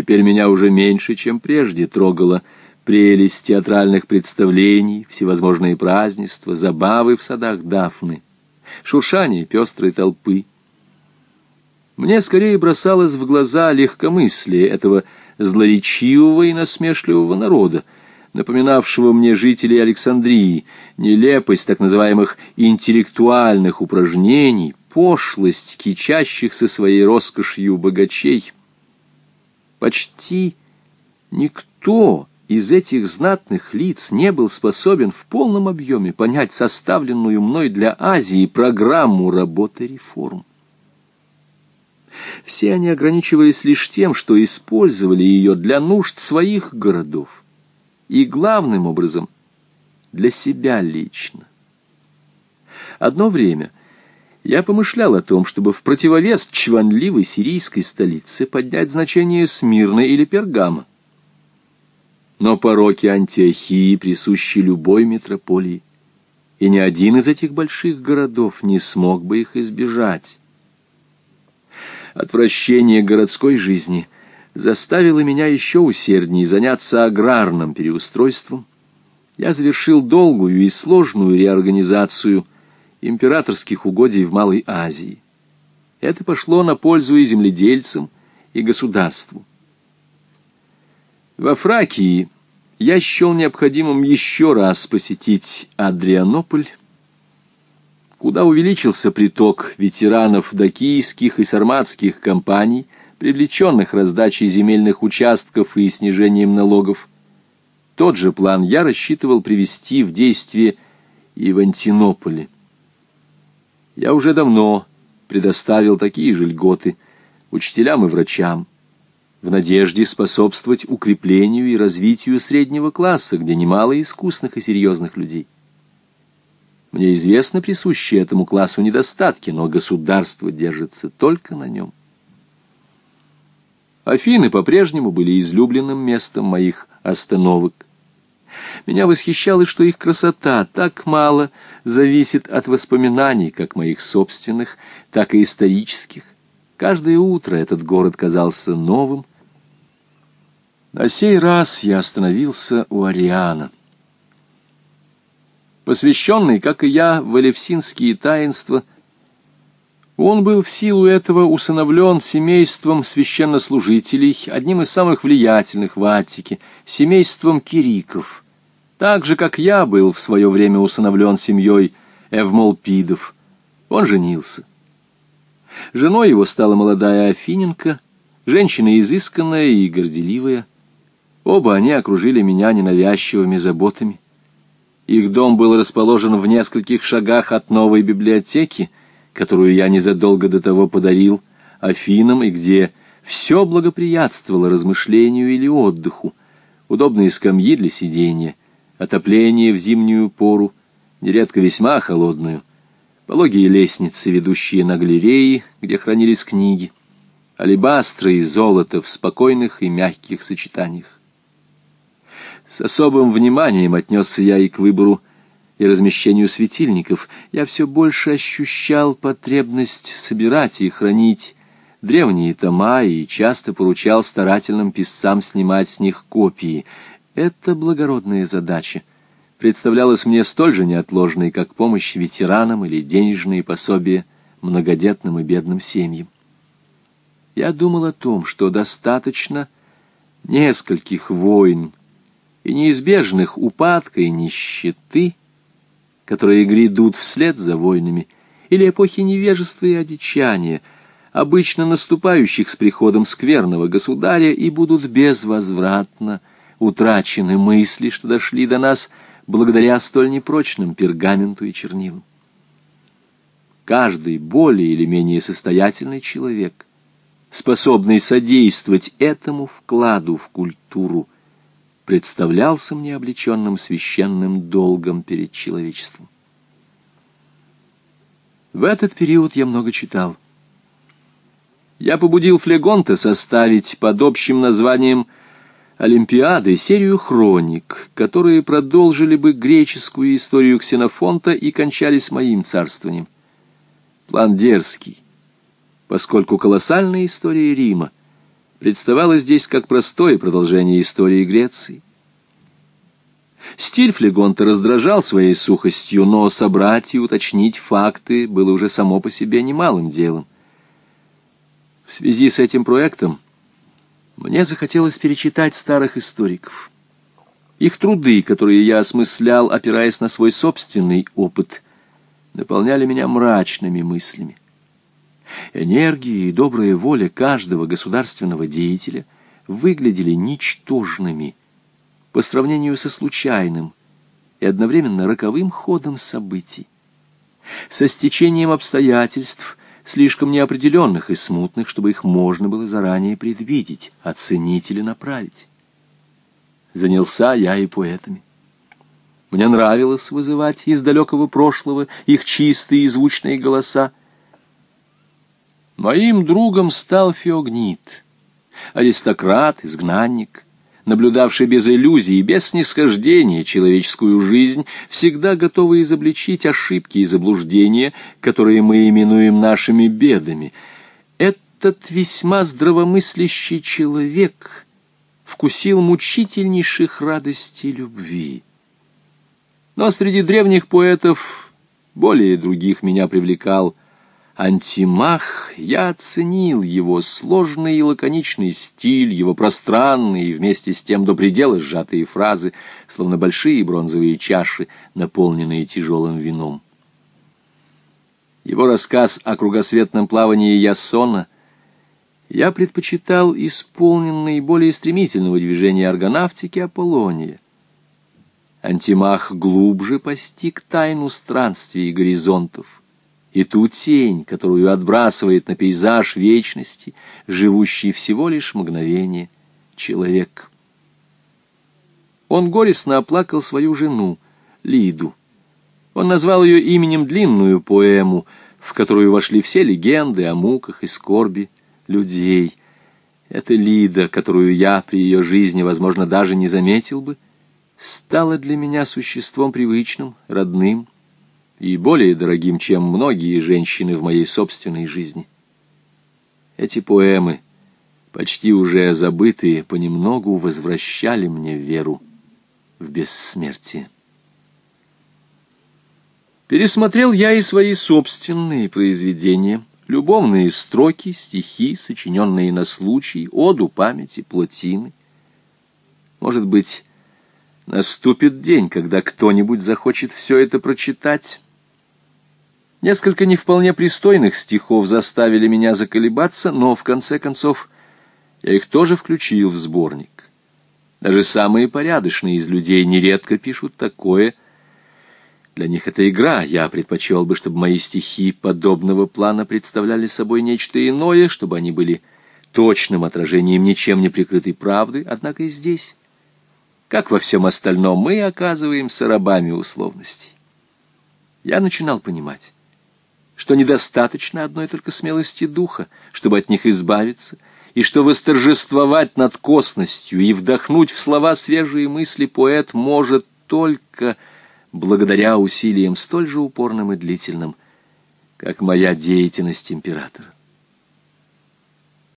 Теперь меня уже меньше, чем прежде, трогала прелесть театральных представлений, всевозможные празднества, забавы в садах Дафны, шуршание пестрой толпы. Мне скорее бросалось в глаза легкомыслие этого злоречивого и насмешливого народа, напоминавшего мне жителей Александрии, нелепость так называемых интеллектуальных упражнений, пошлость кичащихся своей роскошью богачей. Почти никто из этих знатных лиц не был способен в полном объеме понять составленную мной для Азии программу работы реформ. Все они ограничивались лишь тем, что использовали ее для нужд своих городов и, главным образом, для себя лично. Одно время я помышлял о том, чтобы в противовес чванливой сирийской столице поднять значение Смирны или Пергама. Но пороки Антиохии присущи любой метрополии, и ни один из этих больших городов не смог бы их избежать. Отвращение городской жизни заставило меня еще усерднее заняться аграрным переустройством. Я завершил долгую и сложную реорганизацию императорских угодий в Малой Азии. Это пошло на пользу и земледельцам, и государству. Во Фракии я счел необходимым еще раз посетить Адрианополь, куда увеличился приток ветеранов дакийских и сарматских компаний, привлеченных раздачей земельных участков и снижением налогов. Тот же план я рассчитывал привести в действие и в Антинополе. Я уже давно предоставил такие же льготы учителям и врачам, в надежде способствовать укреплению и развитию среднего класса, где немало искусных и серьезных людей. Мне известно присущие этому классу недостатки, но государство держится только на нем. Афины по-прежнему были излюбленным местом моих остановок. Меня восхищало, что их красота так мало зависит от воспоминаний, как моих собственных, так и исторических. Каждое утро этот город казался новым. На сей раз я остановился у Ариана посвященный, как и я, в элевсинские таинства. Он был в силу этого усыновлен семейством священнослужителей, одним из самых влиятельных в Аттике, семейством Кириков, так же, как я был в свое время усыновлен семьей Эвмолпидов. Он женился. Женой его стала молодая Афиненко, женщина изысканная и горделивая. Оба они окружили меня ненавязчивыми заботами. Их дом был расположен в нескольких шагах от новой библиотеки, которую я незадолго до того подарил Афинам, и где все благоприятствовало размышлению или отдыху, удобные скамьи для сидения, отопление в зимнюю пору, нередко весьма холодную, пологие лестницы, ведущие на галереи, где хранились книги, алебастры и золото в спокойных и мягких сочетаниях. С особым вниманием отнесся я и к выбору и размещению светильников. Я все больше ощущал потребность собирать и хранить древние тома и часто поручал старательным писцам снимать с них копии. Эта благородная задача представлялась мне столь же неотложной, как помощь ветеранам или денежные пособия многодетным и бедным семьям. Я думал о том, что достаточно нескольких войн, и неизбежных упадка и нищеты, которые грядут вслед за войнами, или эпохи невежества и одичания, обычно наступающих с приходом скверного государя, и будут безвозвратно утрачены мысли, что дошли до нас благодаря столь непрочным пергаменту и чернилам. Каждый более или менее состоятельный человек, способный содействовать этому вкладу в культуру, представлялся мне облеченным священным долгом перед человечеством. В этот период я много читал. Я побудил Флегонта составить под общим названием «Олимпиады» серию хроник, которые продолжили бы греческую историю Ксенофонта и кончались моим царствованием. План дерзкий, поскольку колоссальная история Рима представало здесь как простое продолжение истории Греции. Стиль Флегонта раздражал своей сухостью, но собрать и уточнить факты было уже само по себе немалым делом. В связи с этим проектом мне захотелось перечитать старых историков. Их труды, которые я осмыслял, опираясь на свой собственный опыт, наполняли меня мрачными мыслями. Энергия и добрая воля каждого государственного деятеля выглядели ничтожными по сравнению со случайным и одновременно роковым ходом событий. Со стечением обстоятельств, слишком неопределенных и смутных, чтобы их можно было заранее предвидеть, оценить или направить. Занялся я и поэтами. Мне нравилось вызывать из далекого прошлого их чистые и звучные голоса, Моим другом стал Феогнит, аристократ, изгнанник, наблюдавший без иллюзий и без снисхождения человеческую жизнь, всегда готовый изобличить ошибки и заблуждения, которые мы именуем нашими бедами. Этот весьма здравомыслящий человек вкусил мучительнейших радостей любви. Но среди древних поэтов более других меня привлекал Антимах, я оценил его сложный и лаконичный стиль, его пространные и вместе с тем до предела сжатые фразы, словно большие бронзовые чаши, наполненные тяжелым вином. Его рассказ о кругосветном плавании Ясона я предпочитал исполненный более стремительного движения аргонавтики Аполлония. Антимах глубже постиг тайну странствий и горизонтов, и ту тень, которую отбрасывает на пейзаж вечности, живущий всего лишь мгновение человек. Он горестно оплакал свою жену, Лиду. Он назвал ее именем длинную поэму, в которую вошли все легенды о муках и скорби людей. Эта Лида, которую я при ее жизни, возможно, даже не заметил бы, стала для меня существом привычным, родным, и более дорогим, чем многие женщины в моей собственной жизни. Эти поэмы, почти уже забытые, понемногу возвращали мне веру в бессмертие. Пересмотрел я и свои собственные произведения, любовные строки, стихи, сочиненные на случай, оду памяти, плотины. Может быть, наступит день, когда кто-нибудь захочет все это прочитать, Несколько не вполне пристойных стихов заставили меня заколебаться, но, в конце концов, я их тоже включил в сборник. Даже самые порядочные из людей нередко пишут такое. Для них это игра. Я предпочел бы, чтобы мои стихи подобного плана представляли собой нечто иное, чтобы они были точным отражением ничем не прикрытой правды, однако и здесь, как во всем остальном, мы оказываемся рабами условностей. Я начинал понимать что недостаточно одной только смелости духа, чтобы от них избавиться, и что восторжествовать над косностью и вдохнуть в слова свежие мысли поэт может только благодаря усилиям столь же упорным и длительным, как моя деятельность императора.